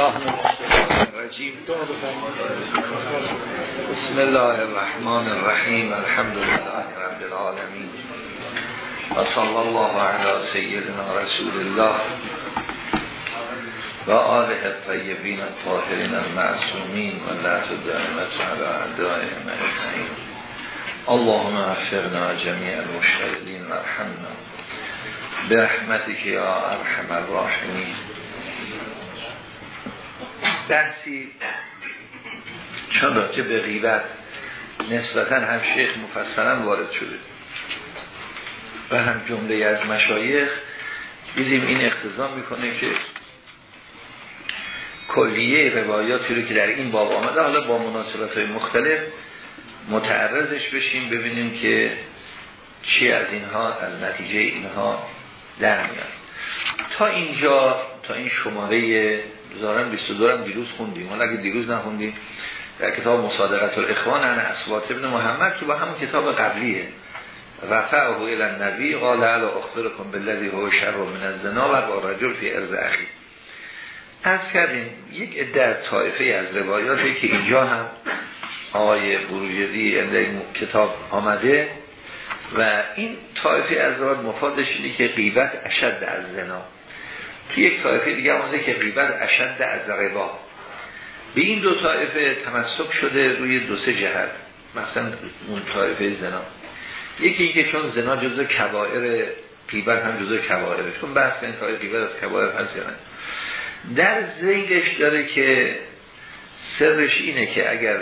الله بسم الله الرحمن الرحيم. الحمد لله رب العالمين. وصلى الله على سيدنا رسول الله وآله الطيبين الطاهرين المعصومين. والله تدعمت على أعدائهم أجمعين اللهم أفرنا جميع المشهدين. وارحمنا. برحمتك يا أرحم الراحمين. بحثی چون راجع به غیبت نسبتا هم شیخ مفصلا وارد شده. و هم جمله از مشایخ. دیدیم این اقتضا می‌کنه که کلیه روایاتی رو که در این باب آمده حالا با مناسبت های مختلف متعرضش بشیم ببینیم که چی از اینها از نتیجه اینها در میاد. تا اینجا تا این شماره زارن 22 هم دیروز خوندیم. حالا اگه دیروز نخوندیم در کتاب مصادقت الاخوان ان اسوات ابن محمد که با همون کتاب قبلیه. رفعه الى النبی قال الا اخبركم بالذی هو شر من الزنا و رجل فی ارض اخی. از کردیم یک عده طایفه از روایاتی که اینجا هم آقای بروجردی کتاب آمده و این طایفه از روایات مفادش اینه که غیبت اشد از زنا. توی یک طایفه دیگه آمده که غیبت اشد از غیبا. به این دو طایفه تمسک شده روی دو سه جهت. مثلا اون طایفه زنا. یکی اینکه چون زنا جزء کبائر غیبت هم جزء کبائره. چون بحث این طایفه غیبت از کبائر هست یا در زیدش داره که سرش اینه که اگر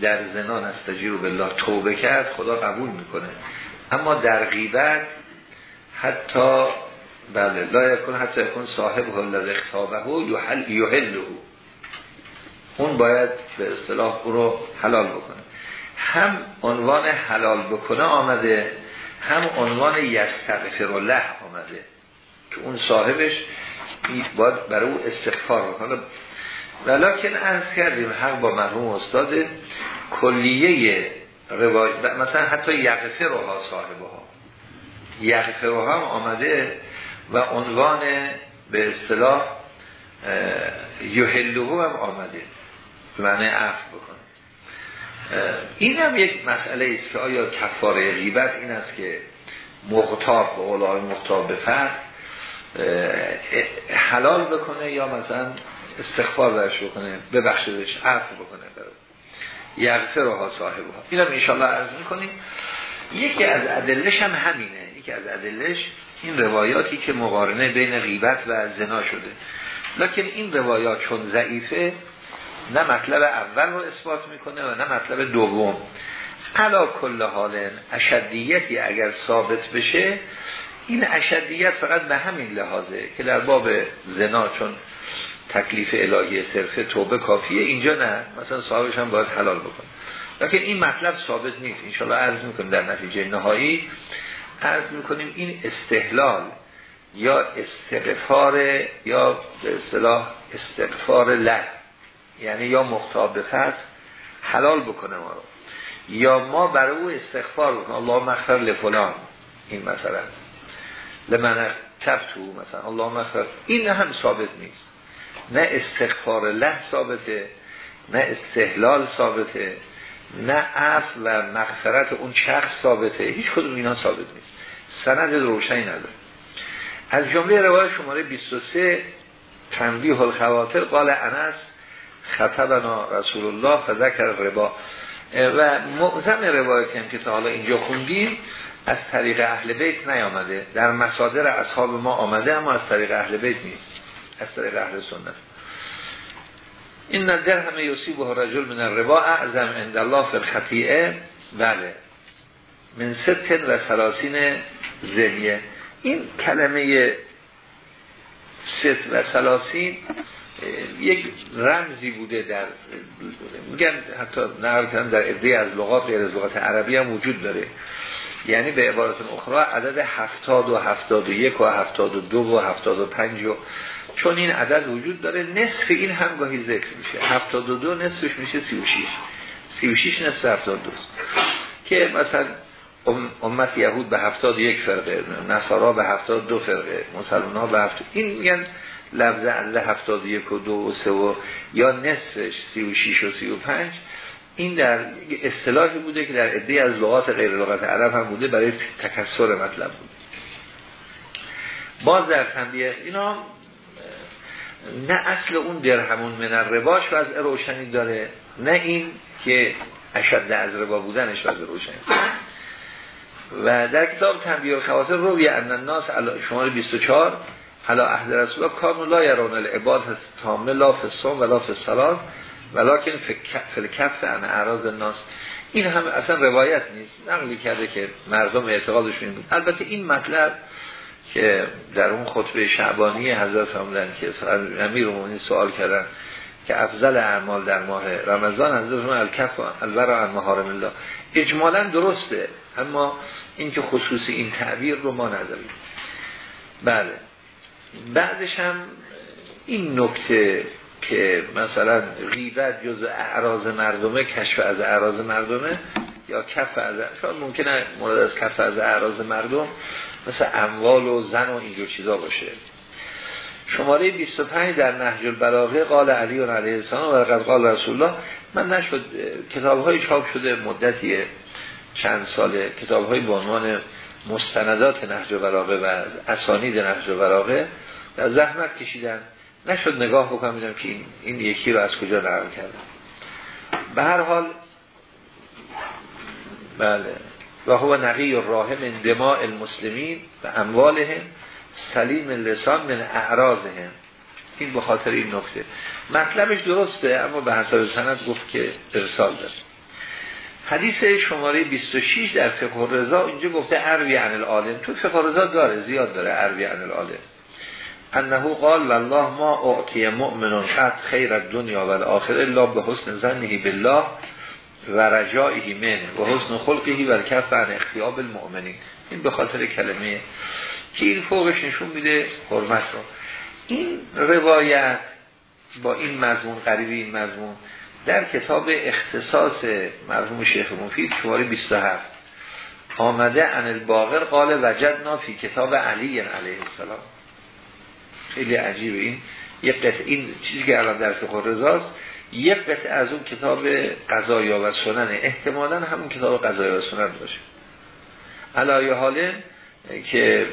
در زنا نستجیب بالله توبه کرد خدا قبول می‌کنه. اما در غیبت حتی بله. لا یکن حتی یکن صاحب الذی اختابه یحل یحله اون باید به اصطلاح او رو حلال بکنه. هم عنوان حلال بکنه آمده هم عنوان یستغفر الله آمده. که اون صاحبش باید برای او استغفار بکنه. ولیکن از کردیم حق با مرحوم استاد کلیه روایت مثلا حتی یغفر ها صاحبه ها یغفر هم آمده و عنوان به اصطلاح یحلوه هم آمده. معنی عفو بکنه. این هم یک مسئله است که آیا کفاره غیبت این است که مغتاب به قول مغتاب به فرد حلال بکنه یا مثلا استغفار برش بکنه ببخشدش عفو بکنه برو یغفر ها صاحب ها این هم انشاءالله عرض می‌کنیم. یکی از عدلش هم همینه. یکی از عدلش این روایاتی که مقارنه بین غیبت و زنا شده. لکن این روایات چون ضعیفه نه مطلب اول رو اثبات می‌کنه و نه مطلب دوم. علا کل حال اشدیتی اگر ثابت بشه این اشدیت فقط به همین لحاظه که در باب زنا چون تکلیف الهی صرفه توبه کافیه اینجا نه. مثلا صاحبش هم باید حلال بکنه. لیکن این مطلب ثابت نیست. انشاءالله عرض می‌کنیم در نتیجه نهایی. عرض می‌کنیم این استحلال یا استغفار یا به اصطلاح استغفار له یعنی یا مختاب فرد حلال بکنه ما رو یا ما برای او استغفار بکنه الله مغفر لفلان این مثلا. لمن تبتو مثلا. الله مغفر این هم ثابت نیست. نه استغفار له ثابته نه استحلال ثابته. نه عفو و مغفرت اون شخص ثابته. هیچ کدوم اینا ثابت نیست. سند روشنی نداره. از جمله روایت شماره 23 تنبیه الخواطر قال انس خطبنا رسول الله فذکر ربا و معظم روایت هم که تا حالا اینجا خوندیم از طریق اهل بیت نیامده. در مصادر اصحاب ما آمده اما از طریق اهل بیت نیست. از طریق اهل سنت. این در همه یوسیب و رجل من الربا اعظم عند الله فی الخطیعه بله. من ستن و سلاسین زنیه. این کلمه ست و سلاسین یک رمزی بوده در میگن حتی نقل در عده از لغات غیر از لغات عربی هم وجود داره. یعنی به عبارت اخرى عدد هفتاد و هفتاد و یک و هفتاد و دو و هفتاد و پنج و چون این عدد وجود داره نصف این هم گاهی ذکر میشه. هفتاد و دو نصفش میشه سی و شیش سی و شیش نصف هفتاد دو که مثلا امت یهود به هفتاد یک فرقه نصارا به هفتاد دو فرقه مسلمان ها به هفتاد این میگن لفظ عدد 71 و 2 و 3 و یا نصفش 36 و 35 این در اصطلاحی بوده که در عده از لغات غیر لغت عرب هم بوده برای تکسر مطلب بود باز در تنبیه اینا نه اصل اون درهمون من رباش وضع روشنی داره نه این که اشد از ربا بودنش وضع روشنی. و در کتاب تنبیه الخواصر روی ان الناس شماره 24 حالا اهل رسول الله کانو لا یرون العباد تامه لا الصوم ولا الصلاه ولکن فی کف ان اعراض الناس. این هم اصلا روایت نیست. نقلی کرده که مردم اعتقادشون بود. البته این مطلب که در اون خطبه شعبانی حضرت فرمودن که امیر مومنین سوال کردن که افضل اعمال در ماه رمضان حضرت فرمودن الکف الورا عن محارم الله. اجمالا درسته اما اینکه خصوصی این تعبیر رو ما نداریم. بله. بعدش هم این نکته که مثلا غیبت جز اعراض مردمه کشف از اعراض مردمه یا کف از شاید ممکنه مورد از کف از اعراض مردم مثل اموال و زن و اینجور چیزا باشه. شماره 25 در نهج البلاغه قال علی و علیه السلام و قال رسول الله من نشد کتاب های چاپ شده مدتی چند ساله کتاب های به عنوان مستندات نهج البلاغه و اسانید نهج البلاغه در زحمت کشیدن. نشد نگاه بکنم که این, این یکی رو از کجا نقل کردم به هر حال بله. و هو نقی راه من دماء المسلمین و اموالهم سلیم لسان من اعراضهم. این به خاطر این نکته. مطلبش درسته اما به حساب سند گفت که ارسال داره. حدیث شماره 26 در فقه رضا اینجا گفته عربی عن العالم. تو فقه رضا داره زیاد داره عربی عن العالم. انه قال والله ما اعطی مؤمن قد خیر الدنیا و الا به حسن ظنه بالله. و رجائه من و حسن خلقه و کف عن اختیاب المؤمنین. این به خاطر کلمه که این فوقش نشون میده حرمت رو. این روایت با این مضمون قریبی این مضمون در کتاب اختصاص مرحوم شیخ مفید شماره 27 آمده ان الباقر قال وجدنا فی کتاب علی علیه السلام. خیلی عجیبه این. یک قطع این چیزی که الان در فقه رضاست. یک قطعه از اون کتاب قضایا و سنن احتمالا همون کتاب قضایا و سنن باشه. علایه حاله که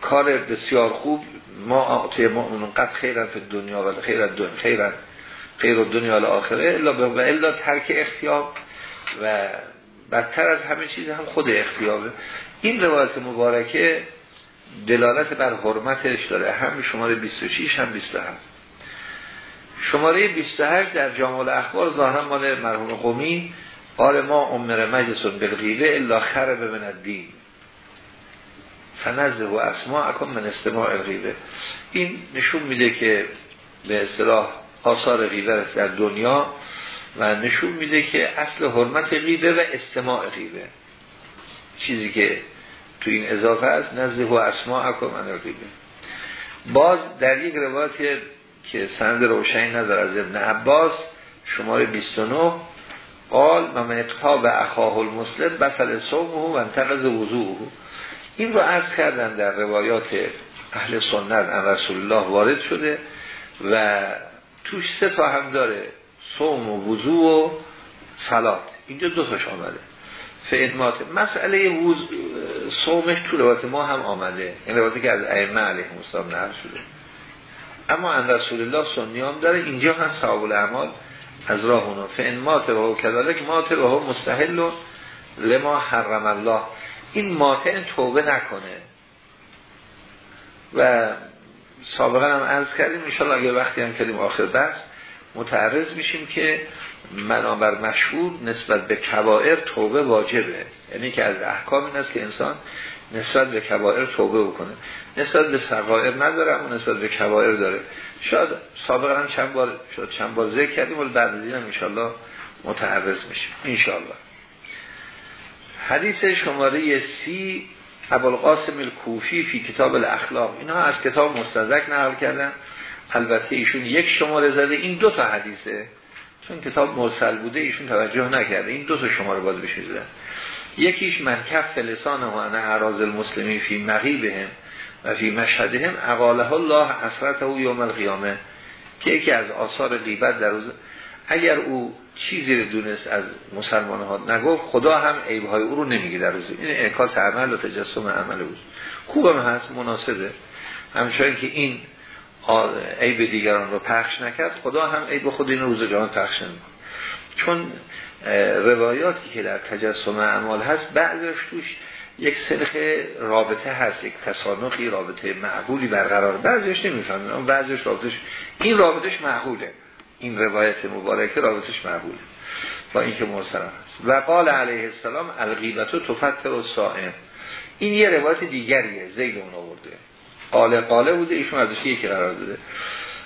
کار بسیار خوب ما آقای مؤمنون قد خیرن فی دنیا و خیر دنیا خیرن خیر دنیا و آخره الا و الا ترک اختیاب. و بدتر از همه چیز هم خود اختیابه. این روایت مبارکه دلالت بر حرمتش داره. هم شماره 26 هم 27 شماره 28 در جامال اخبار ظاهرا مال مرحوم قومی قال ما عمر مجلسون بالغیبه الا خرب من الدین. فنزه و اسماع اکن من استماع الغیبه. این نشون میده که به اصطلاح آثار غیبه در دنیا و نشون میده که اصل حرمت غیبه و استماع غیبه. چیزی که تو این اضافه است نزده و اسماع اکن من الغیبه. باز در یک روایت که سند روشنی نداره از ابن عباس شماره 29 قال و من اقتاب اخاه المسلم بطل صومه و انتقض وضوعه. این رو عرض کردن در روایات اهل سنت ان رسول الله وارد شده و توش سه تا هم داره صوم و وضوع و صلات. اینجا دو تاش آمده. فعدمات مسئله صومش تو روایت ما هم آمده. این روایتی که از ائمه علیه السلام نقل شده. اما ان رسول الله سنیام داره اینجا هم ثواب الاعمال از راه اونو فان مات و کذالک مات و مستحل لما حرم الله. این ماتع توبه نکنه. و سابقا هم عرض کردیم انشاءالله اگه وقتی هم کردیم آخر بس متعرض میشیم که منابر مشهور نسبت به کبائر توبه واجبه. یعنی که از احکام این است که انسان نسبت به کبائر توبه بکنه. نسبت به سقائر نداره اما نسبت به کبائر داره. شاید سابقا هم چند بار شد چند بار ذکر کردیم ولی بعد از این هم انشاءالله متعرض میشیم انشاءالله. حدیث شماره سی ابوالقاسم الکوفی فی کتاب الاخلاق. اینها از کتاب مستدرک نقل کردن. البته ایشون یک شماره زده. این دو تا حدیثه. چون کتاب مرسل بوده ایشون توجه نکرده. این دو تا شماره باز بشه زده. یکیش من کف لسان و انا اعراض المسلمین فی مغیبهم و فی مشهدهم اقاله الله اصرته او یوم القیامه که یکی از آثار غیبت در روز اگر او چیزی رو دونست از مسلمان ها نگفت خدا هم عیبهای او رو نمیگه در روز. این اعکاس عمل و تجسم عمل او خوبم هست مناسبه. همچنین که این عیب دیگران رو پخش نکرد خدا هم عیب خود این روز جهان پخش نمی‌کنه. چون روایاتی که در تجسم اعمال هست بعضش توش یک سلخ رابطه هست یک تصانقی رابطه معقولی برقرار. بعضیش نمی‌فهمیم بعضیش رابطش این رابطش معقوله. این روایت مبارکه رابطش معقوله. با اینکه مرسل هست. و قال علیه السلام الغیبت و تفتر و سائم این یه روایت دیگریه زید اون آورده. قاله قاله بوده ایشون ازش یکی قرار داده.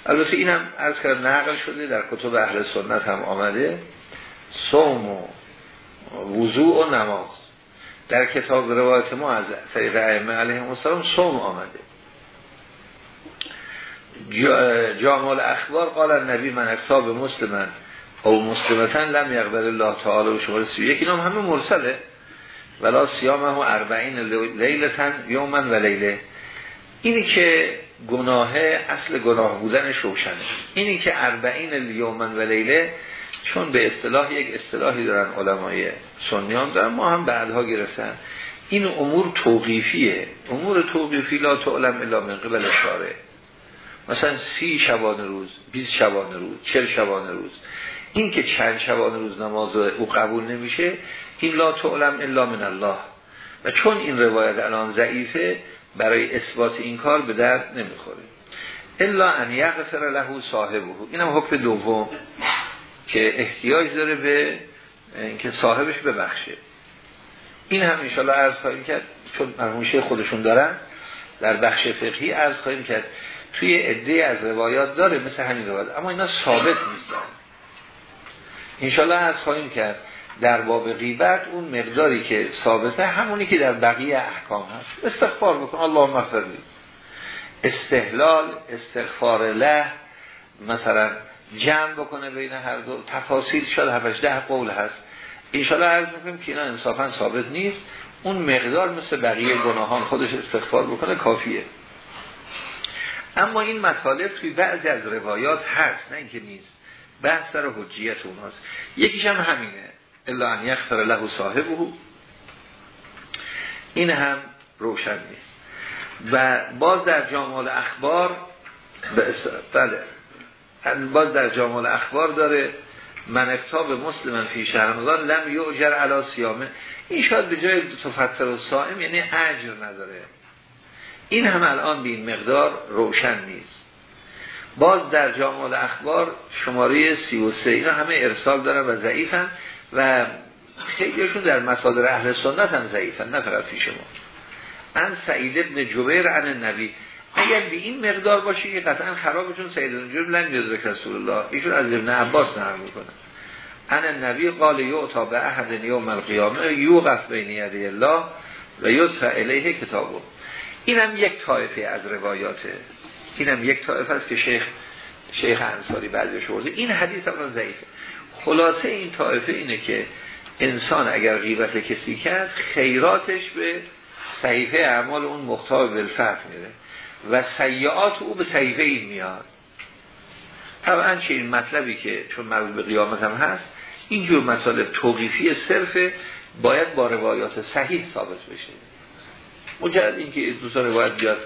البته اینم از کرد نقل شده در کتب اهل سنت هم آمده. صوم و وضوع و نماز. در کتاب روایت ما از طریق ائمه علیهم السلام صوم آمده. جامال اخبار قال نبی من اکتاب مسلمن او مسلمتن لم یقبل الله تعالی و شماره سی یکی نام همه مرسله. ولا سیامه و اربعین لیلتن یومن و لیله. اینی که گناه اصل گناه بودنش روشنه. اینی که اربعین یومن و لیله چون به اصطلاح یک اصطلاحی دارن علمای سنیان دارن ما هم بعدها گرفتن. این امور توقیفیه. امور توقیفی لا تعلم الا من قبل شاره مثلا سی شبان روز 20 شبان روز چل شبان روز. این که چند شبان روز نماز او قبول نمیشه این لا تعلم الا من الله. و چون این روایت الان ضعیفه برای اثبات این کار به درد نمی‌خوره. الا ان یغفر له صاحبه. اینم حکم دوم. که احتیاج داره به اینکه صاحبش ببخشه. این هم انشالله عرض خواهیم کرد چون مرموشه خودشون دارن در بخش فقهی عرض خواهیم کرد. توی عده از روایات داره مثل همین روایات اما اینا ثابت نیستن. انشالله عرض خواهیم کرد در باب غیبت اون مقداری که ثابته همونی که در بقیه احکام هست. استغفار بکن الله مغفرلی استحلال استغفار له مثلا جمع بکنه بین هر دو. تفاصیل شد هفتش ده قول هست. انشالله عرض می‌کنیم که اینا انصافا ثابت نیست. اون مقدار مثل بقیه گناهان خودش استغفار بکنه کافیه. اما این مطالب توی بعضی از روایات هست نه اینکه نیست. بحث سر حجیت اوناست. یکیش هم همینه. الا ان یغفر له صاحبه. این هم روشن نیست. و باز در جامال اخبار بله. باز در جامال اخبار داره من اکتاب مسلم فی شهرمزان لم یعجر علا سیامه این شاید به جای تفتر و سائم یعنی اجر نداره. این هم الان به این مقدار روشن نیست. باز در جامال اخبار شماره سی و سه اینا همه ارسال دارن و ضعیفن و خیلیشون در مصادر اهل سنت هم ضعیفن نه فقط پیش ما ان سعید ابن جبیر عن نبی اگر به این مقدار باشه که قطعا خرابشون سید جبیر لن یدرک رسول الله ایشون از ابن عباس نقل می‌کنه. ان نبی قال یعطا به احد یوم القیامه یوقف بین یدی الله و یدفع الیه کتابو اینم یک طایفه از روایاته. اینم یک طایفه است که شیخ شیخ انصاری بعضی شورده این حدیث هم ضعیفه. خلاصه این طایفه اینه که انسان اگر غیبت کسی کرد خیراتش به صحیفه اعمال اون مختار بالفتح میره و سیعات او به صحیفه این میاد. طبعا چه این مطلبی که چون مربوط به قیامت هم هست اینجور مطالب توقیفی صرف باید با روایات صحیح ثابت بشه. مجرد اینکه دوستان روایت بیاد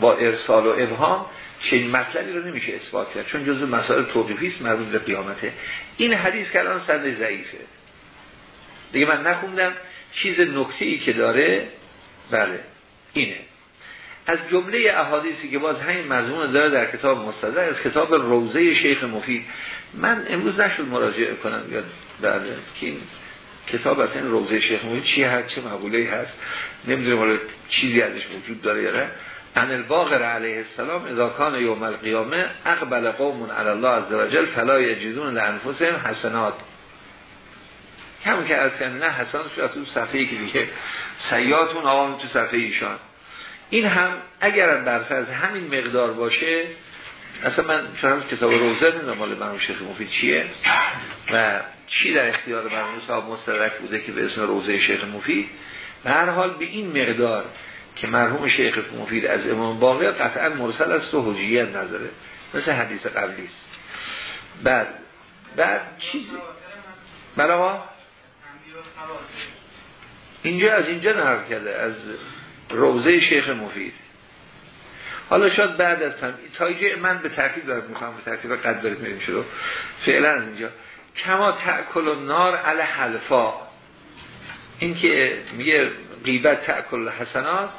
با ارسال و ابهام چنین مطلبی رو نمیشه اثبات کرد چون جزو مسائل توقیفی است مربوط به قیامته. این حدیث که الان سند ضعیفه. دیگه من نخوندم چیز نکته ای که داره بله اینه. از جمله احادیثی که باز همین مضمون داره در کتاب مستدر از کتاب روزه شیخ مفید. من امروز نشد مراجعه کنم یاد بله که این کتاب از این روزه شیخ مفید چی هست چه مقوله هست نمی‌دونم چیزی ازش وجود داره یا نه. ان الباقر علیه السلام اذا کان یوم القیامه اقبل قوم علی الله عز وجل فلا یجدون لانفسهم حسنات. همون که از نه حسنات شد تو صفحه که دیگه سیاتون آقا تو صفحه ایشان. این هم اگر بر از همین مقدار باشه اصلا من چون کتاب روزه نمی‌دونم مال مرحوم شیخ مفید چیه و چی در اختیار مرحوم صاحب مستدرک بوده که به اسم روزه شیخ مفید؟ به هر حال به این مقدار که مرحوم شیخ مفید از امام باقر قطعا مرسل است و حجیت نداره. مثل حدیث قبلی است. بعد بعد چیزی برای اینجا از اینجا نقل کرده از روزه شیخ مفید. حالا شاید بعد از تم تا من به ترتیب دارم می‌خوام به ترتیب قد داریم میریم شروع. فعلا از اینجا. کما تأکل و نار علی حلفا این که میگه غیبت تأکل حسنات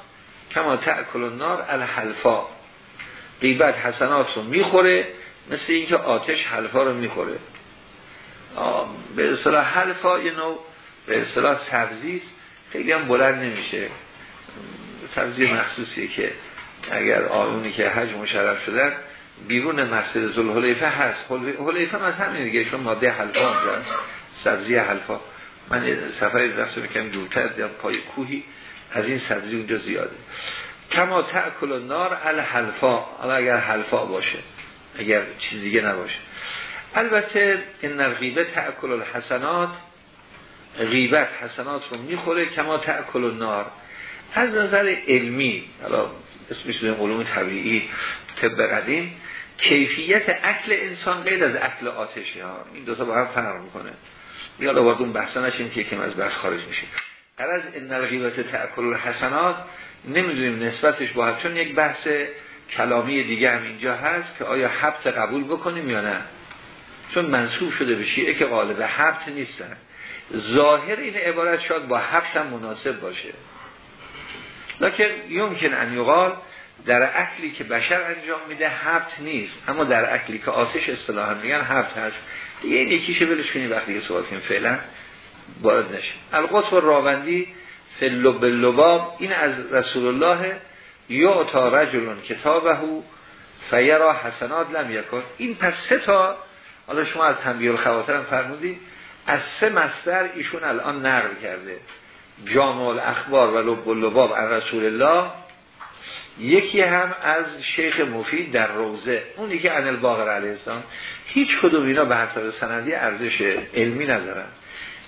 کما تأکل و نار علی حلفا غیبت حسنات رو می‌خوره مثل اینکه آتش حلفا رو می‌خوره. به اصطلاح حلفا یه نوع به اصطلاح سبزی خیلی هم بلند نمیشه. سبزی مخصوصیه که اگر آیونی که حج مشرف شدن بیرون مسجد زلحلیفه هست. حلیفه از همین دیگه چون ماده حلفا اونجا هست. سبزی حلفا. من سفری رفتم می‌کنم دورتر در پای کوهی. از این سبزی اونجا زیاده. کما تأکل نار الحلفا. حالا اگر حلفا باشه اگر چیز دیگه نباشه. البته این غیبه تأکل الحسنات غیبت حسنات رو می‌خوره. کما تأکل نار از نظر علمی حالا اسمش به علوم طبیعی طب قدیم کیفیت اکل انسان غیر از اکل آتشی ها. این دو تا با هم فرق می‌کنه. یا وارد اون بحثا نشیم که یکم از بحث خارج میشه. از این غیبت تأکل الحسنات نمی‌دونیم نسبتش با هم چون یک بحث کلامی دیگه هم اینجا هست که آیا حبت قبول بکنیم یا نه. چون منصوب شده به شیعه که غالب حبت نیستن. ظاهر این عبارت شاید با حبت هم مناسب باشه. لکن یمکن ان یقال در اکلی که بشر انجام میده حبت نیست. اما در اکلی که آتش اصطلاحا میگن حبت هست. دیگه این یکیشه بلش کنیم وقتی که سوال کنیم فعلا. وارد القصف و راوندی فلب لباب این از رسول الله یا تا رجلون کتابه فیرا حسنات لم یکن. این پس سه تا حالا شما از تنبیه الخواطر هم فرمودید از سه مصدر ایشون الان نقل کرده. جامع الاخبار و لب لباب از رسول الله یکی هم از شیخ مفید در روزه اونی که انل باقر علیه السلام هیچ کدوم اینا به حساب سندی ارزش علمی ندارن.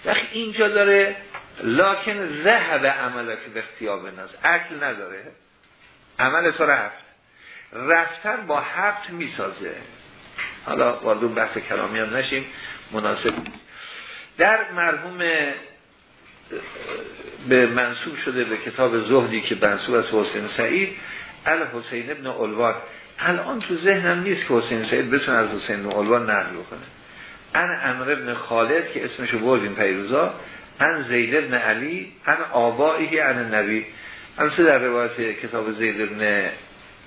وقتی اینجا داره لکن ذهب عملک به اختیاب ناز عقل نداره. عمل تو رفت. رفتن با هفت می‌سازه. حالا وارد بحث کلامی هم نشیم. مناسب در مرحوم به منصوب شده به کتاب زهدی که منصوب از حسین سعید ال حسین ابن علوان الان تو ذهنم نیست که حسین سعید بتونه از حسین ابن علوان نقل بکنه. ان امر ابن خالد که اسمشو بردیم پیروزا ان زید ابن علی ان آبایی ان نبی. همسه در روایت کتاب زید ابن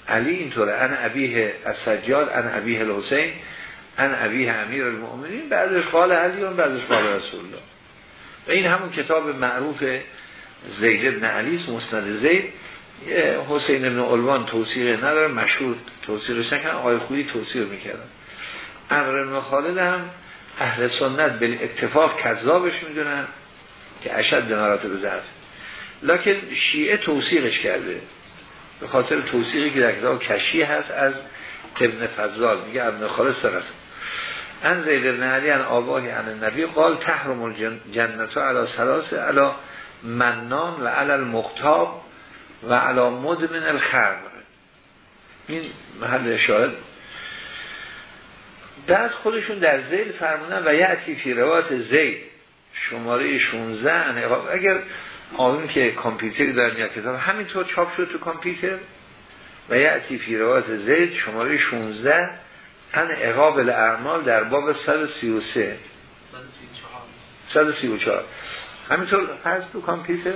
علی اینطوره. ان ابیه از سجاد ان ابیه الحسین ان ابیه امیر المؤمنین بعدش قال علی و بعدش قال رسول الله. و این همون کتاب معروف زید ابن علی مستند زید. حسین ابن علوان توصیق نداره مشهور توصیقش نکنن آقای خویی توصیق می‌کردن امر ابن خالد هم اهل سنت به اتفاق کذابش می‌دونن که اشد مراتب ضعف. لکن شیعه توصیقش کرده. به خاطر توصیقی که در کتاب کشی هست از ابن فضلال میگه ابن خالد سرت ان زید ابن علی ان آباهی ان نبی قال تحرم الجنت علی سلاس علی منان و علی المختاب و علی مدمن الخمر این محل شاهد. بعد خودشون در زیل فرمونن و یعتی فی روات زید شماره 16 اگر آن که کامپیوتری دارن یا کتاب همینطور چاپ شد تو کامپیوتر. و یعتی فی روات زید شماره 16 ان اقابل اعمال در باب 133 134 همینطور هست تو کامپیوتر؟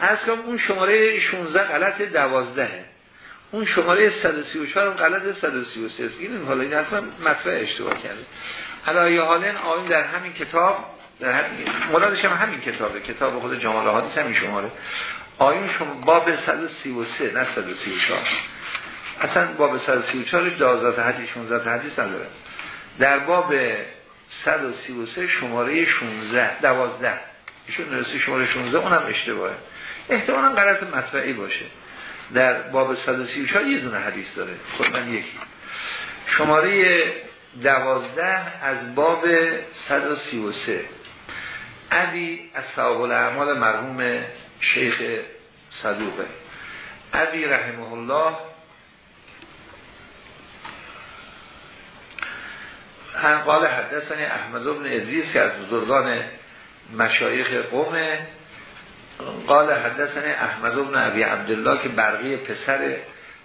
از کنم اون شماره 16 غلط 12 اون شماره 134 هم غلط 133 است. این حالا این اصلا مطبع اشتباه کرده. حالا حالا آین در همین کتاب در همین مرادش هم همین کتابه. کتاب خود جمال حادث همین شماره. آیون شما باب 133 نه 134 اصلا باب 134 12 حدیث 16 حدیث نداره. در باب 133 شماره 16 12 ایشون نرسی شماره 16 اونم اشتباهه. احتمالا غلط مطبعی باشه. در باب 134 یه دونه حدیث داره. خود من یکی. شماره 12 از باب 133 علی از صحاب الاعمال مرحوم شیخ صدوقه. ابی رحمه الله قال حدثنی احمد بن ادریس که از بزرگان مشایخ قومه. قال حدثنی احمد بن ابی عبدالله که برقی پسر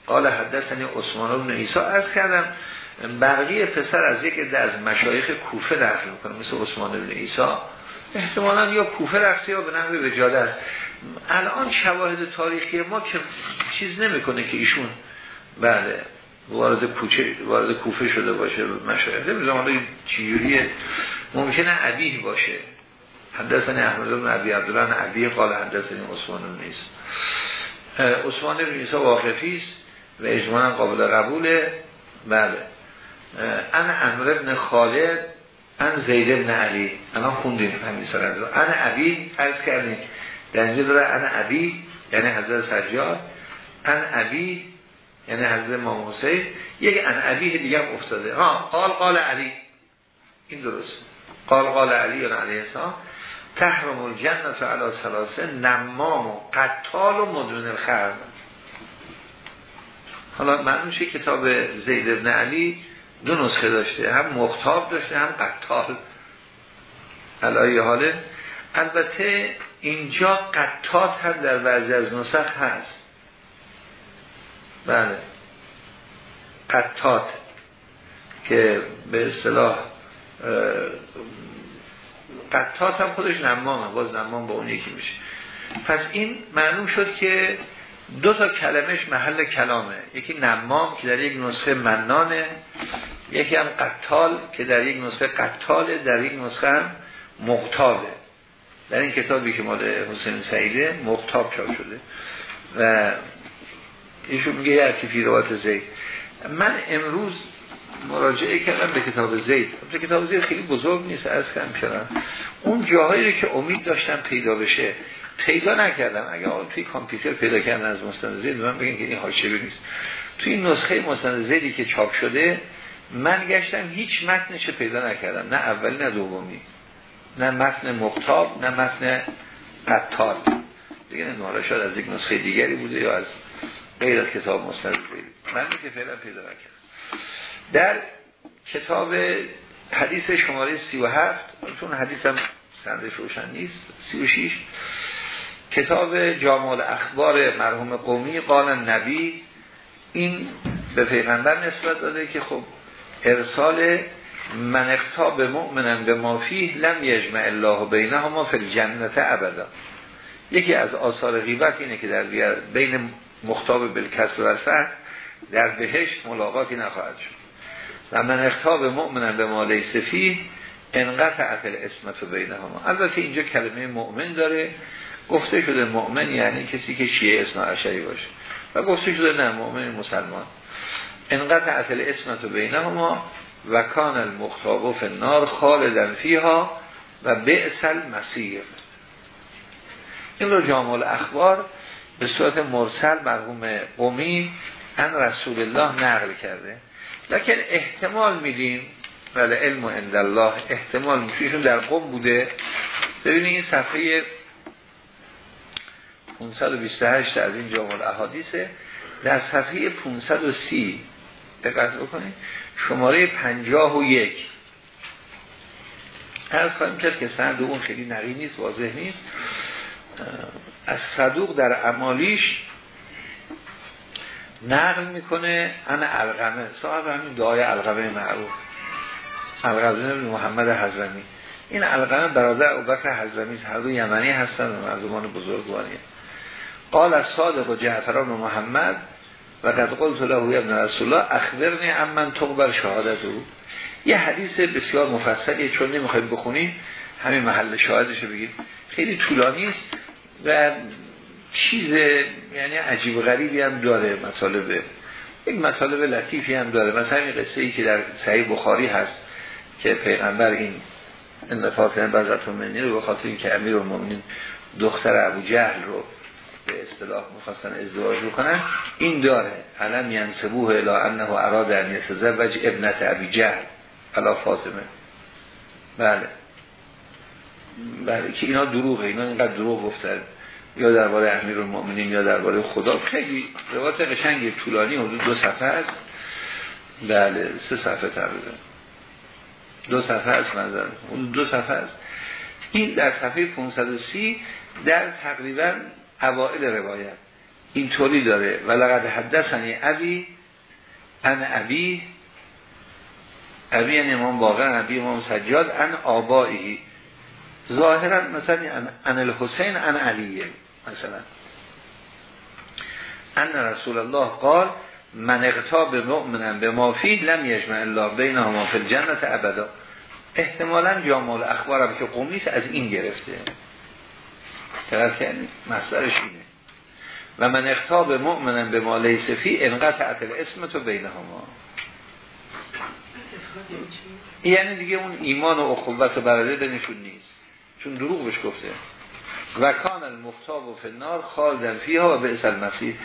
قال حدثنی عثمان بن عیسی. از کردم برقی پسر از یک از مشایخ کوفه داخل می‌کنه مثل عثمان بن عیسی. احتمالا یا کوفه رفته یا به نحوه وجاده است. الان شواهد تاریخی ما که چیز نمی‌کنه که ایشون بله. وارد کوچه وارد کوفه شده باشه مشایخ نمی‌دونم حالا چجوریه. ممکنه عبیه باشه. حدثنی احمد بن ابی عبدالله عبیه قال حدثنی عثمان بن عیسی. عثمان بن عیسی واقفی است و اجمالا قابل قبوله. بله. ان امر ابن خالد ان زید ابن علی. الان خوندیم همین سرد رو. ان عبی عرض کردیم. در اینجا داره ان عبی یعنی حضرت سجاد. ان عبی یعنی حضرت امام حسین یک ان عبی دیگه هم افتاده. ها قال قال علی. این درست قال قال علی یا علیه السلام. تحرم الجنت علی سلاسه نمام و قتال و مدون الخرم حالا معلوم کتاب زید ابن علی دو نسخه داشته. هم مختاب داشته هم قتال. علایه حاله البته اینجا قطات هم در بعضی از نسخ هست. بله. قطات که به اصطلاح قطات هم خودش نمامه باز نمام با اون یکی میشه. پس این معلوم شد که دو تا کلمش محل کلامه. یکی نمام که در یک نسخه منانه یکی هم قطال که در یک نسخه قطاله در یک نسخه هم مقتابه در این کتابی که مال حسین سعیده مقتاب چاپ شده. و ایشون میگه یه فی روات زید. من امروز مراجعه کردم به کتاب زید. به کتاب زید خیلی بزرگ نیست از کم کردم اون جاهایی که امید داشتم پیدا بشه پیدا نکردم. اگه آن توی کامپیوتر پیدا کردن از مستند زید من بگم که این حاشیه نیست. توی نسخه مستند زیدی که چاپ شده من گشتم هیچ متنش پیدا نکردم. نه اولی نه دومی. نه متن مختاب نه متن قطال دیگه نماره شد از یک نسخه دیگری بوده یا از غیر از کتاب زیدی من که فعلا پیدا نکردم. در کتاب حدیث شماره 37 چون حدیث هم سندش روشن نیست 36 کتاب جامال اخبار مرحوم قومی قال نبی این به پیغمبر نسبت داده که خب ارسال من اختاب مؤمنن به مافی لم یجمع الله بینه ما فی الجنت ابدا. یکی از آثار غیبت اینه که در بین مختاب بالکسر و الفتح در بهشت ملاقاتی نخواهد شد. و من اختاب مؤمنن به مالی سفی انقطع عقل اسمت و بینه ما البته اینجا کلمه مؤمن داره. گفته شده مؤمن یعنی کسی که شیعه اسنا عشری باشه. و گفته شده نه مؤمن مسلمان. انقطع عقل اسمت و بینه ما و کان المختاب فی النار خالدن فیها و بعث مسیر این رو جامع اخبار به صورت مرسل مرحوم قومی ان رسول الله نقل کرده. لکن احتمال میدیم ولی علم عند الله احتمال میشون در قوم بوده. ببینید این صفحه 528 از این جامع احادیثه در صفحه 530 دقت بکنید شماره 51 از خواهیم کرد که سند اون خیلی نقی نیست واضح نیست. از صدوق در امالیش نقل می‌کنه انا القمه صاحب همین دعای القمه معروف. القمه محمد حزمی این القمه برادر ابوبکر حزمی هر دو یمنی هستن و مردمان بزرگواری قال از صادق و جعفران و محمد و قد قلت له ابن رسول الله اخبرنی امن تقبل شهادت او یه حدیث بسیار مفصلیه چون نمی‌خوایم بخونیم. همین محل شهادش رو بگیم. خیلی طولانی است. و چیز یعنی عجیب و غریبی هم داره مطالبه یک مطالب لطیفی هم داره. مثلا این قصه ای که در صحیح بخاری هست که پیغمبر این انفاق بزرتون منی رو به خاطر اینکه امیر المؤمنین دختر ابو جهل رو به اصطلاح می‌خواستن ازدواج کنن این داره. علم ینسبوه الا انه اراد ان یتزوج ابنت ابی جهل. علا فاطمه. بله. بله که اینا دروغه اینا اینقدر دروغ گفتن. یا درباره امیر المؤمنین یا درباره خدا. خیلی روایت قشنگ طولانی حدود دو صفحه است. بله سه صفحه تقریبا. دو صفحه است منظر اون دو صفحه است. این در صفحه 530 در تقریبا اوائل روایت. اینطوری داره. و لقد حدثنی ابی ان ابی ابی یعنی امام واقعا ابی امام سجاد ان آبایی ظاهرا مثلا ان الحسین ان علیه مثلا. ان رسول الله قال من اقتاب مؤمنم به ما فیه لم یجمع الله بین ما فی الجنت ابدا. احتمالا جامال اخبارم که قومیس از این گرفته. دقت کردید مصدرش اینه. و من اختاب مؤمنم به ما لیس فی انقطعت الاسم تو بینهما. یعنی دیگه اون ایمان و اخوت و برده بینشون نیست. چون دروغ بهش گفته. و کان المختاب و فنار خالدن فیها و به اصل مسیح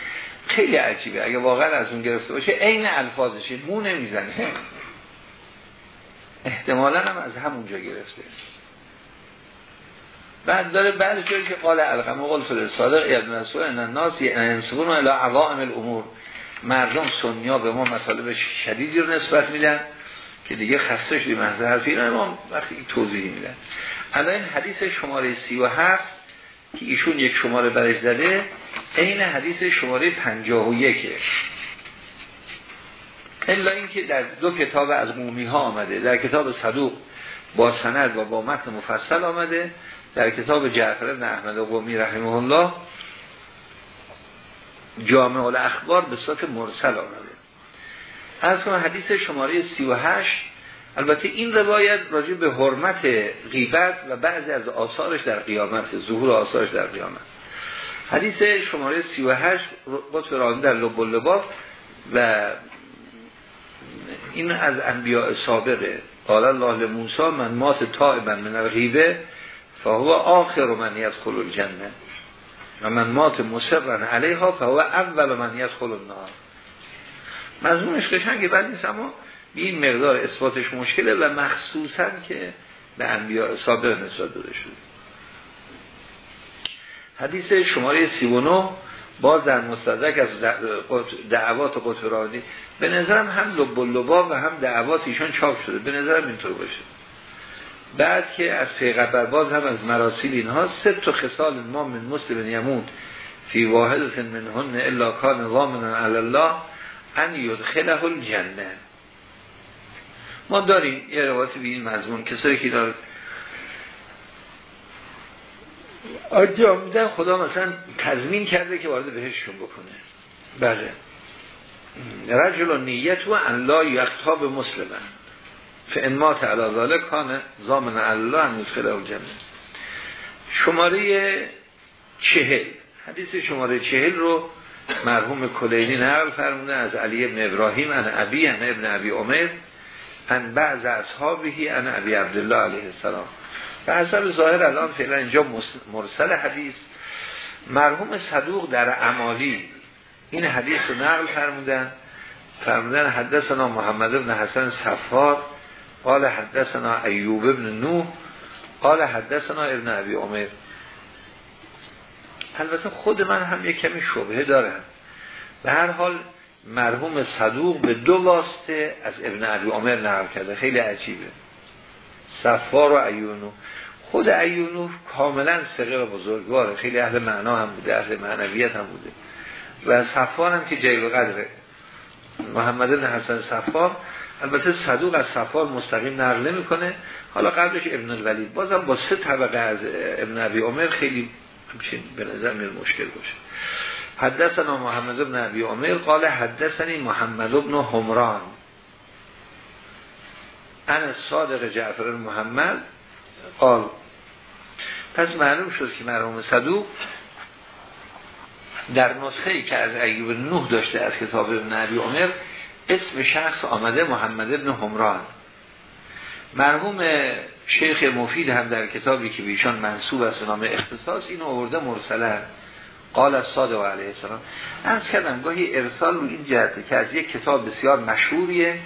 خیلی عجیبه. اگه واقعا از اون گرفته باشه عین الفاظشه. مو نمی‌زنه. احتمالا هم از همونجا گرفته. بعد داره بعد جایی که قال القم و قل فل صادق ابن مسعود ان الناس ينسبون الى عوائم الامور. مردم سنیا به ما مطالب شدیدی رو نسبت میدن که دیگه خسته شدیم محض حرفی رو ما وقتی توضیح میدن. الان این حدیث شماره 37 که ایشون یک شماره برش زده عین حدیث شماره 51 الا اینکه در دو کتاب از مومی ها آمده. در کتاب صدوق با سند و با متن مفصل آمده. در کتاب جعفر ابن احمد قومی رحمه الله جامع الاخبار به صورت مرسل آمده. از کنم حدیث شماره 38 البته این روایت راجع به حرمت غیبت و بعضی از آثارش در قیامت ظهور آثارش در قیامت. حدیث شماره 38 قطب رانی در لب و و این از انبیاء سابقه. قال الله لموسی من مات تائبا من الغیبه فهو آخر من یدخل الجنه. و من مات مصرا علیها فهو اول من یدخل النار. مضمونش قشنگه بعد نیست اما این مقدار اثباتش مشکله و مخصوصا که به انبیاء سابق نسبت داده شده. حدیث شماره 39 باز در مستدرک از دعوات قطرانی. به نظرم هم لب لبا و هم دعوات ایشان چاپ شده. به نظرم اینطور باشه. بعد که از پیغبر باز هم از مراسیل اینها سه تا خصال ما من مسلم یمون فی واحدت منهن الا کان ضامنا علی الله ان یدخله الجنه. ما داریم یه روایت به این مضمون کسایی که داره آجا میدن خدا مثلا تضمین کرده که وارد بهششون بکنه. بله. رجل نیت و ان لا یقتاب مسلمن فان مات علی ذلك کان زامن الله ان یدخله الجنه شماره چهل. حدیث شماره چهل رو مرحوم کلینی نقل فرمونه از علی ابن ابراهیم ان ابی ان ابن ابی عمر. ان بعض اصحابهی ان ابی عبدالله علیه السلام. و حسب ظاهر الان فعلا اینجا مرسل حدیث. مرحوم صدوق در عمالی این حدیث رو نقل فرمودن. فرمودن حدثنا محمد ابن حسن صفار قال حدثنا ایوب ابن نوح قال حدثنا ابن ابی عمر. البته خود من هم یک کمی شبهه دارم. به هر حال مرحوم صدوق به دو واسطه از ابن ابی عمر نقل کرده. خیلی عجیبه. صفار و ایونو. خود ایونو کاملا سقه و بزرگواره. خیلی اهل معنا هم بوده اهل معنویت هم بوده. و صفار هم که جیب قدره. محمد بن حسن صفار. البته صدوق از صفار مستقیم نقل می‌کنه حالا قبلش ابن الولید. بازم با سه طبقه از ابن ابی عمر خیلی به نظر میاد مشکل باشه. حدثنا محمد بن ابی عمر قال حدثنی محمد بن همران ان صادق جعفر محمد قال پس معلوم شد که مرحوم صدوق در نسخه ای که از ایوب نوح داشته از کتاب ابن عبی عمر اسم شخص آمده محمد ابن همران مرحوم شیخ مفید هم در کتابی که بیشان منصوب است نام اختصاص این آورده مرسله. قال از صادق علیه السلام از کردم گاهی ارسال رو این جهته که از یک کتاب بسیار مشهوریه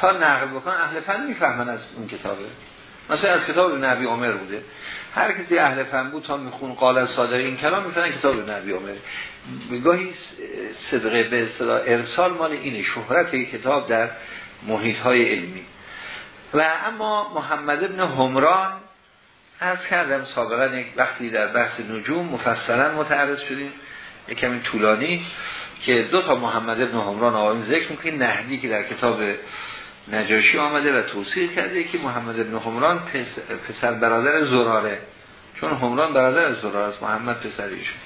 تا نقل بکن اهل فن می‌فهمن از اون کتابه. مثلا از کتاب نبی عمر بوده. هر کسی اهل فهم بود تا میخون قال از صادق این کلام می‌فهمن کتاب نبی عمر. گاهی صدقه به اصطلاح ارسال مال اینه شهرت کتاب در محیط های علمی. و اما محمد ابن همران از کردم سابقا یک وقتی در بحث نجوم مفصلا متعرض شدیم. یک کمی طولانی که دو تا محمد ابن همران آقایون ذکر می‌کنی نهدی که در کتاب نجاشی آمده و توصیح کرده که محمد ابن همران پسر برادر زراره. چون همران برادر زراره است محمد پسر ایشون.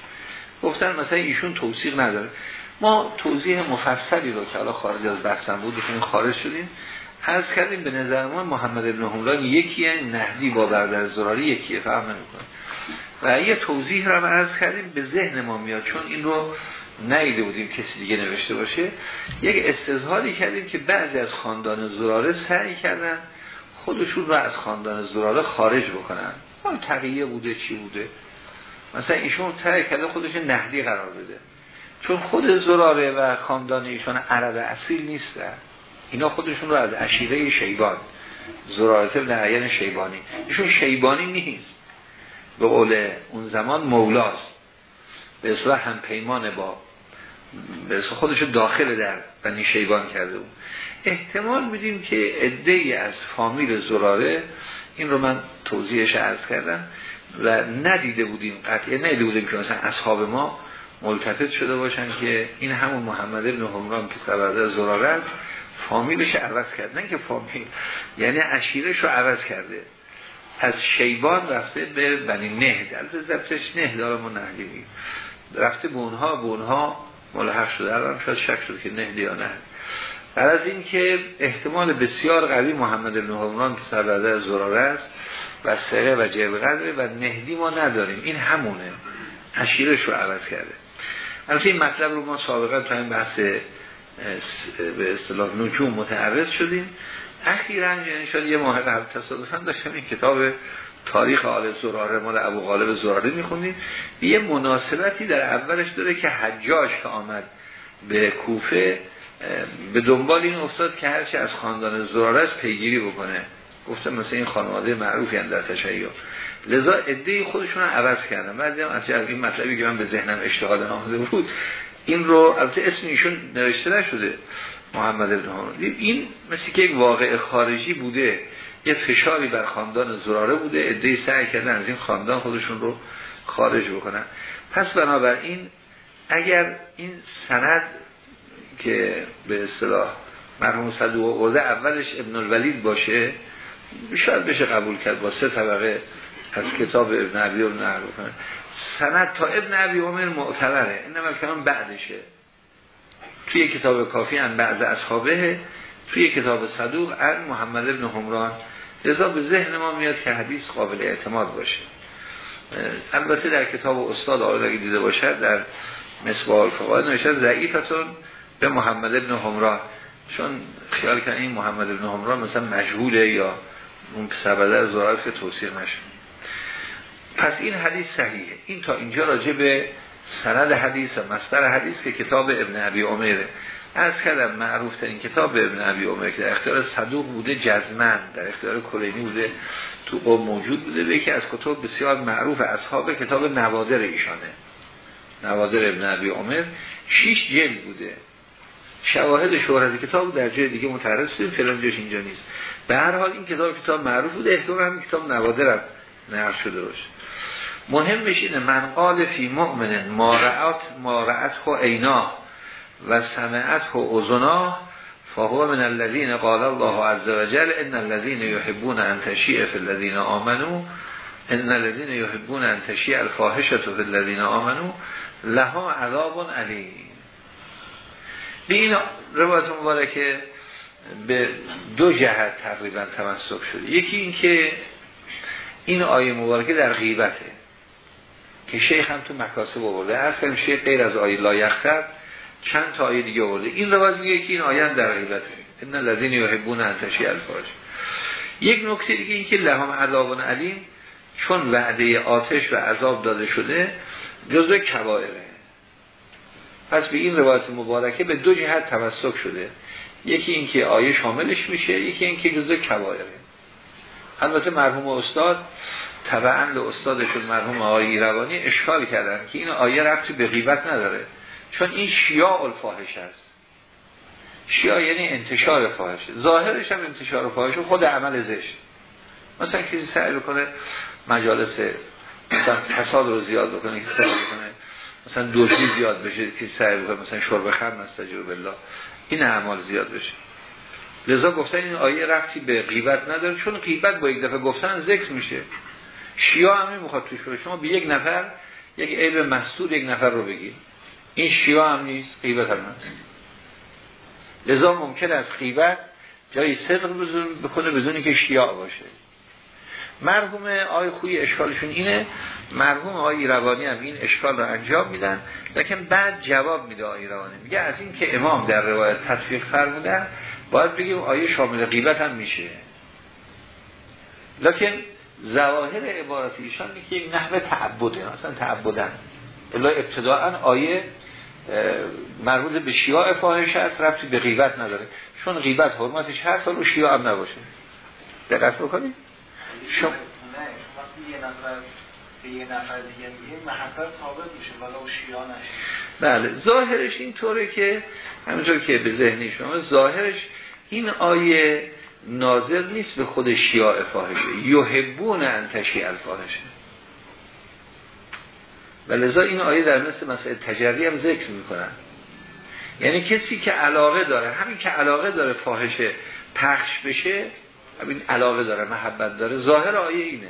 گفتن مثلا ایشون توصیق نداره. ما توضیح مفصلی رو که حالا خارج از بحثم بود خارج شدیم. از کردیم به نظر ما محمد ابن همران یکیه نهدی با برادر زراره یکیه فهم نمی‌کنه. و یه توضیح رو عرض کردیم به ذهن ما میاد چون این رو نیده بودیم کسی دیگه نوشته باشه. یک استظهاری کردیم که بعضی از خاندان زراره سعی کردن خودشون رو از خاندان زراره خارج بکنن. حال تقیه بوده چی بوده؟ مثلا ایشون سعی کرده خودش نهدی قرار بده. چون خود زراره و خاندان ایشون عرب اصیل نیستن. اینا خودشون رو از عشیره شیبان زرارت ابن شیبانی. ایشون شیبانی نیست. به قول اون زمان مولاست. به اصلاح هم پیمان با به خودش داخل در بنی شیبان کرده بود. احتمال میدیم که عده از فامیل زراره این رو من توضیحش عرض کردم و ندیده بودیم قطعه ندیده بودیم که مثلا اصحاب ما ملتفت شده باشن که این همون محمد ابن همران که سبرده زراره است فامیلش عوض کرد. نه که فامیل یعنی عشیرش رو عوض کرده. از شیبان رفته به بنی نهد. البته ضبطش نهد ما نهدی رفته به اونها به اونها ملحق شده. الان شاید شک شد که نهدی یا نه بر از این که احتمال بسیار قوی محمد بن حمران که سربرده زراره است و سره و جلقدره و نهدی ما نداریم. این همونه. عشیرش رو عوض کرده. البته این مطلب رو ما سابقا تا این بحث به اصطلاح نجوم متعرض شدیم. اخیرا یعنی شاید یه ماه قبل تصادفا داشتم این کتاب تاریخ آل زراره مال ابو غالب زراره می‌خونیم یه مناسبتی در اولش داره که حجاج که آمد به کوفه به دنبال این افتاد که هرچی از خاندان زراره است پیگیری بکنه. گفتم مثل این خانواده معروفی در تشیع. لذا عده خودشون رو عوض کردن. بعضی هم از این مطلبی که من به ذهنم اشتغال آمده بود این رو البته اسم ایشون نوشته نشده محمد ابن این مثل که یک واقع خارجی بوده یه فشاری بر خاندان زراره بوده ادهی سعی کردن از این خاندان خودشون رو خارج بکنن. پس بنابراین اگر این سند که به اصطلاح مرحوم صدوق قرده اولش ابن الولید باشه شاید بشه قبول کرد با سه طبقه از کتاب ابن عبی نقل کنه سند تا ابن عبی عمر معتبره. این کلام بعدشه. توی کتاب کافی ان بعد اصحابه. توی کتاب صدوق ان محمد ابن حمران. لذا به ذهن ما میاد که حدیث قابل اعتماد باشه. البته در کتاب استاد آقای اگه دیده باشد در مصباح الفقاهه نوشته ضعیفتون به محمد ابن همران چون خیال کنه این محمد ابن همران مثلا مجهوله یا اون سبده زراست که توصیح نشه پس این حدیث صحیحه. این تا اینجا راجع به سند حدیث و مصدر حدیث که کتاب ابن عبی عمره از کردم معروف ترین کتاب ابن عبی عمر که در اختیار صدوق بوده جزمن در اختیار کلینی بوده تو قوم موجود بوده به یکی از کتاب بسیار معروف اصحاب کتاب نوادر ایشانه. نوادر ابن عبی عمر. شیش جلد بوده. شواهد شهرت کتاب در جای دیگه متعرض شدیم فلان جاش اینجا نیست. به هر حال این کتاب کتاب معروف بوده احتمال هم کتاب نوادر هم نقل شده باشه. مهم اینه من قال فی مؤمن مارعات مارعت و عینا و سمعت و ازنا فهو من الذين قال الله عز وجل ان الذين يحبون ان تشيع في الذين امنوا ان الذين يحبون ان تشيع الفاحشه في الذين امنوا لها عذاب علیم. به این روایت مبارکه به دو جهت تقریبا تمسک شده. یکی این که این آیه مبارکه در غیبته. که شیخ هم تو مکاسب آورده. هر کنیم شیخ غیر از آیه لایختر چند تا آیه دیگه آورده. این روایت میگه که این آیه در غیبته ان الذين يحبون ان تشيع الفاحشه یک نکته دیگه این که لهم عذاب علیم چون وعده آتش و عذاب داده شده جزء کبائره. پس به این روایت مبارکه به دو جهت توسط شده. یکی اینکه آیه شاملش میشه یکی اینکه جزء کبائره. البته مرحوم استاد طبعا به استادشون مرحوم آقای روانی اشکال کردن که این آیه ربطی به غیبت نداره. چون این شیاع الفاحش است. شیاع یعنی انتشار فاحش. ظاهرش هم انتشار فاحش خود عمل زشت. مثلا کسی سعی بکنه مجالس مثلا فساد رو زیاد بکنه که سعی بکنه مثلا دوشی زیاد بشه که سعی بکنه مثلا شرب خمر نستجر بالله. این اعمال زیاد بشه. لذا گفتن این آیه رفتی به غیبت نداره چون غیبت با یک دفعه گفتن ذکر میشه. شیعه هم می‌خواد توش شما به یک نفر یک عیب مستور یک نفر رو بگید این شیعه هم نیست غیبت هم نیست لذا ممکن است غیبت جای صدق بکنه بدونی که شیعه باشه. مرحوم آی خوی اشکالشون اینه مرحوم آی روانی هم این اشکال رو انجام میدن لیکن بعد جواب میده آی روانی میگه از این که امام در روایت تطبیق فرمودن باید بگیم آیه شامل غیبت هم میشه. لکن زواهر عبارت ایشان که یک نحوه تعبده اصلا تعبدن. الا ابتداعا آیه مربوط به شیعه فاحش است ربطی به غیبت نداره. چون غیبت حرمتش هست و شیعه هم نباشه. دقت بکنید. شما یه نفر دیگه ثابت میشه بله ظاهرش اینطوره که همونطور که به ذهنی شما ظاهرش این آیه ناظر نیست به خود شیعه فاحشه. یحبون انتشی الفاحشه. و لذا این آیه در مثل مسئله تجری هم ذکر می‌کنن. یعنی کسی که علاقه داره همین که علاقه داره فاحشه پخش بشه همین علاقه داره محبت داره ظاهر آیه اینه.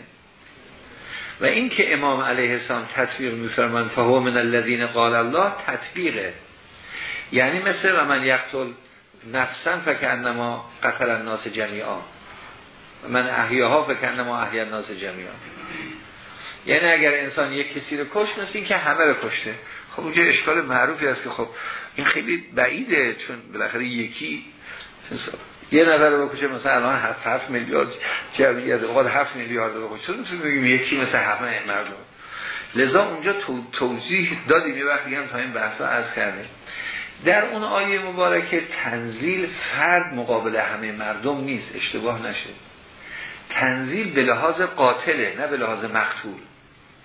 و این که امام علیه السلام تطبیق میفرمان فهو من الذین قال الله تطبیقه. یعنی مثل و من یقتل نفسا انما قتل الناس جمیعا. من احیاها فکنما احیا الناس جمیعا. یعنی اگر انسان یک کسی رو کش مثل که همه رو کشته. خب اونجا اشکال معروفی است که خب این خیلی بعیده چون بالاخره یکی یه نفر رو بکشه مثلا الان هفت هفت میلیارد جمعیت اوقات هفت میلیارد رو بکشه. چون بگیم یکی مثل همه مردم. لذا اونجا توضیح دادیم یه وقتی هم تا این بحثا از کرده در اون آیه مبارکه تنزیل فرد مقابل همه مردم نیست اشتباه نشه. تنزیل به لحاظ قاتله نه به لحاظ مقتول.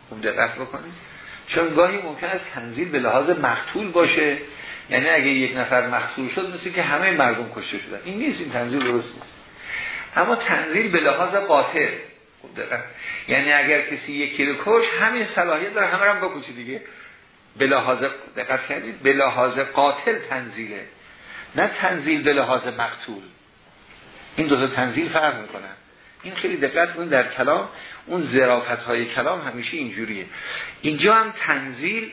خوب دقت بکنید. چون گاهی ممکن است تنزیل به لحاظ مقتول باشه یعنی اگه یک نفر مقتول شد مثل که همه مردم کشته شدن. این نیست این تنزیل درست نیست. اما تنزیل به لحاظ قاتل. خوب دقت. یعنی اگر کسی یکی رو کش همین صلاحیت داره همه هم بکشی دیگه. به لحاظ دقت کردید؟ به لحاظ قاتل تنزیله. نه تنزیل به لحاظ مقتول. این دو تا تنزیل فرق می‌کنن این خیلی دقت کنید در کلام اون ظرافت های کلام همیشه اینجوریه. اینجا هم تنزیل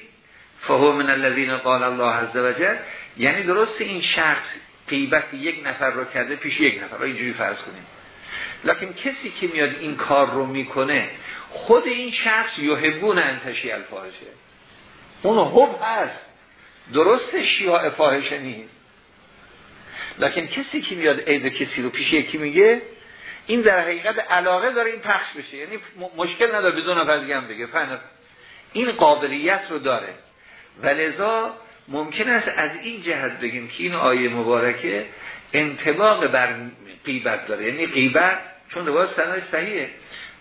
فهو من الذین قال الله عز وجل یعنی درست این شخص قیبت یک نفر رو کرده پیش یک نفر. رو اینجوری فرض کنیم لکن کسی که میاد این کار رو می‌کنه خود این شخص یحبون انتشی الفاحشه اون حب هست. درست شیعه فاحشه نیست. لکن کسی که میاد عیب کسی رو پیش یکی میگه این در حقیقت علاقه داره این پخش بشه. یعنی مشکل نداره بدون نفر دیگه هم بگه. فهم این قابلیت رو داره. و لذا ممکن است از این جهت بگیم که این آیه مبارکه انتباق بر قیبت داره. یعنی قیبت چون روایت سنای صحیحه.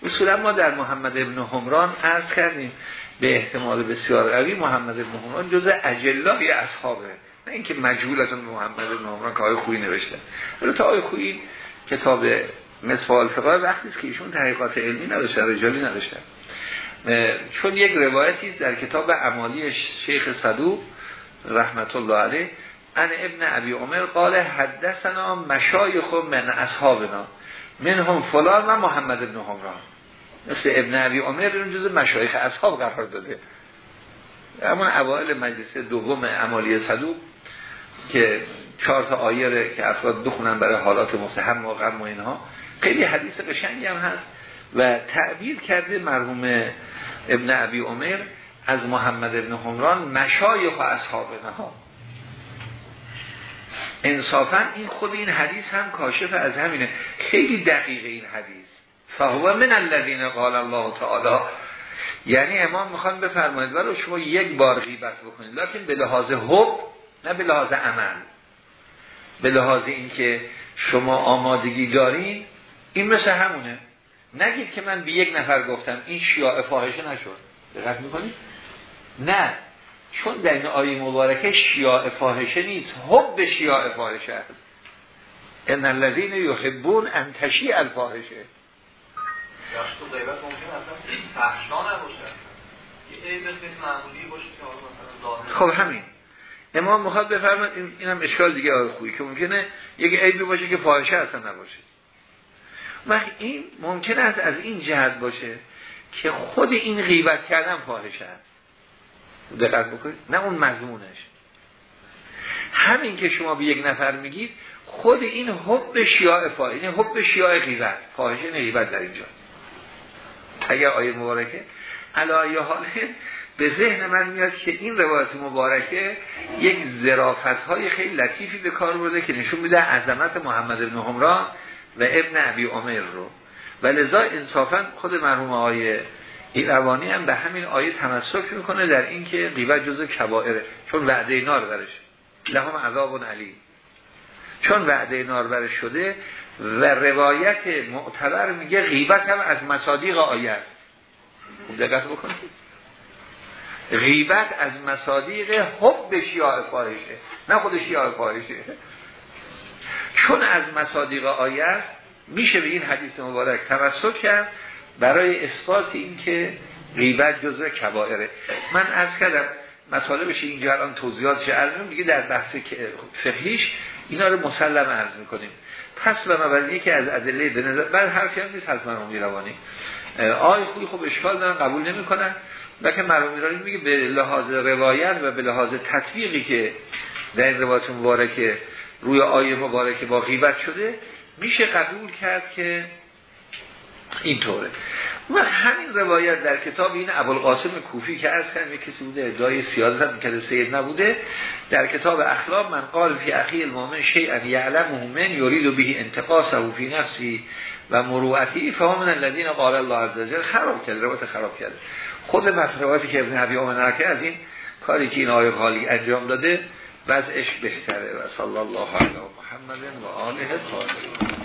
اصولا ما در محمد ابن همران عرض کردیم. به احتمال بسیار قوی محمد ابن همران جز اجلای اصحابه. نه اینکه مجهول از محمد ابن همران که آیه خویی نوشته. ولی تا آیه خویی کتاب مثفال فقه وقتی که ایشون تحقیقات علمی نداشتن رجالی نداشتن. چون یک روایتی در کتاب اعمالی شیخ صدوق رحمت الله علیه ان ابن ابی عمر قال حدثنا مشایخ من اصحابنا منهم فلان و محمد ابن همران مثل ابن ابی عمر این جز مشایخ اصحاب قرار داده. همون اوائل مجلس دوم عمالی صدوق که چهار تا آیه که افراد بخونن برای حالات مستحم و غم و اینها. خیلی حدیث قشنگی هم هست و تعبیر کرده مرحوم ابن ابی عمر از محمد ابن همران مشایخ و اصحاب ها. انصافا این خود این حدیث هم کاشف از همینه. خیلی دقیق این حدیث. فهو من الذین قال الله تعالی. یعنی امام می‌خوان بفرمایید ولی شما یک بار غیبت بکنید. لکن به لحاظ حب نه به لحاظ عمل. به لحاظ اینکه شما آمادگی دارین این مثل همونه. نگید که من به یک نفر گفتم این شیاع فاحشه نشد. دقت می‌کنید؟ نه. چون در این آیه مبارکه شیاع فاحشه نیست. حب شیاع فاحشه است. ان الذين يحبون ان تشیع الفاحشه. یاش تو غیبت ممکن اصلا فحشا نباشه. یه عیب معمولی باشه که خب همین. امام می‌خواد بفرماد این اینم اشکال دیگه آقای خویی که ممکنه یک عیبی باشه که فاحشه اصلا نباشه. وقت این ممکن است از این جهت باشه که خود این غیبت کردن فاحشه است. دقت بکنید. نه اون مضمونش. همین که شما به یک نفر میگید خود این حب شیاع فاحشه حب شیاع غیبت. فاحشه غیبت در اینجا. اگر آیه مبارکه. علایه حاله به ذهن من میاد که این روایت مبارکه یک ظرافت های خیلی لطیفی به کار برده که نشون میده عظمت محمد بن همران و ابن عبی عمر رو. و لذا انصافا خود مرحوم آیه ایروانی هم به همین آیه تمسک می‌کنه در اینکه غیبت جزء کبائره چون وعده نار برش لهم عذاب علی چون وعده نار برش شده و روایت معتبر میگه غیبت هم از مصادیق آیه است. دقت بکنید. غیبت از مصادیق حب شیاع فاحشه نه خود شیاع فاحشه. چون از مصادیق آیه میشه به این حدیث مبارک توسط کرد برای اثبات این که غیبت جزء کبائره. من از کردم مطالبش اینجا الان توضیحاتش عرض دیگه در بحث فقهیش اینا رو مسلم عرض می‌کنیم. پس بنابراین که از ادله به نظر بعد حرفی هم نیست حرف مرحوم روانی آی خوبی خب اشکال دارن قبول نمی‌کنن. لکه مرحوم ایرانی میگه به لحاظ روایت و به لحاظ تطبیقی که در این روایت مبارکه روی آیه مبارکه با غیبت شده میشه قبول کرد که اینطوره. و همین روایت در کتاب این ابوالقاسم کوفی که از کنم یک کسی بوده ادعای سیاست هم که سید نبوده در کتاب اخلاق من قال فی اخی المؤمن شیئا یعلم من یرید به انتقاصه فی نفسی و مروعتی فهم الذين قال الله عز خراب کرد روایت خراب کرده خود مطلباتی که ابن عبی نرکه از این کاری که این آیه حالی انجام داده وضعش بهتره. و صلی الله علیه محمد و آله طاهرین